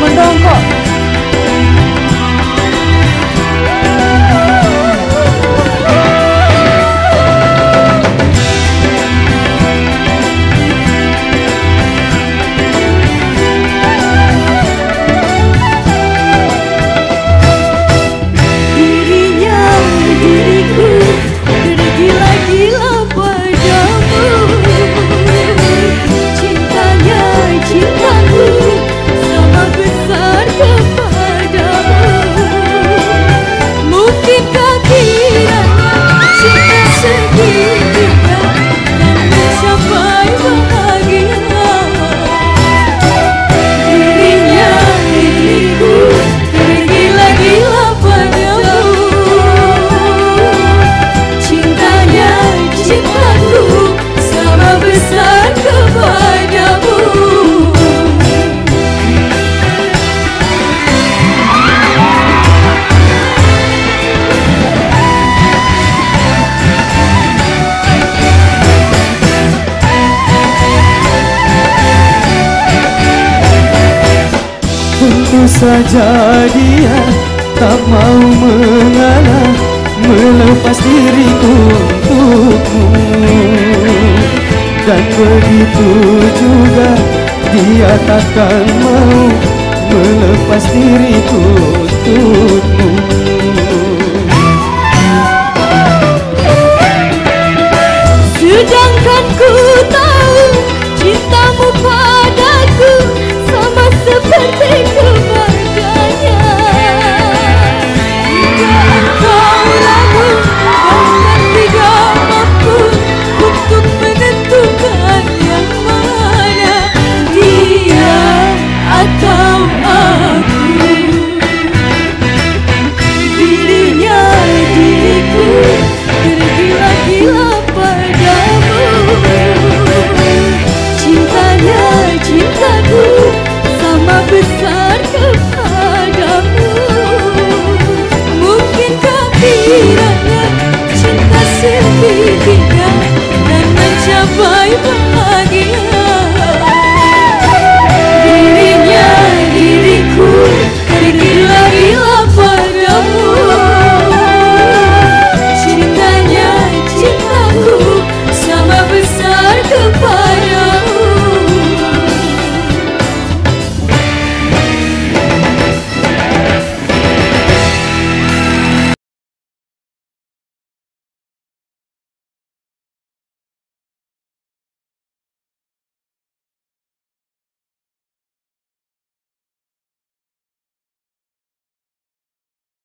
我们通过。saja dia ya, tak mau mengalah Melepas diriku untukmu. Dan begitu juga dia takkan mau Melepas diriku untukmu. Sedangkan ku tahu cintamu padaku sama seperti ku? hatinya dan mencapai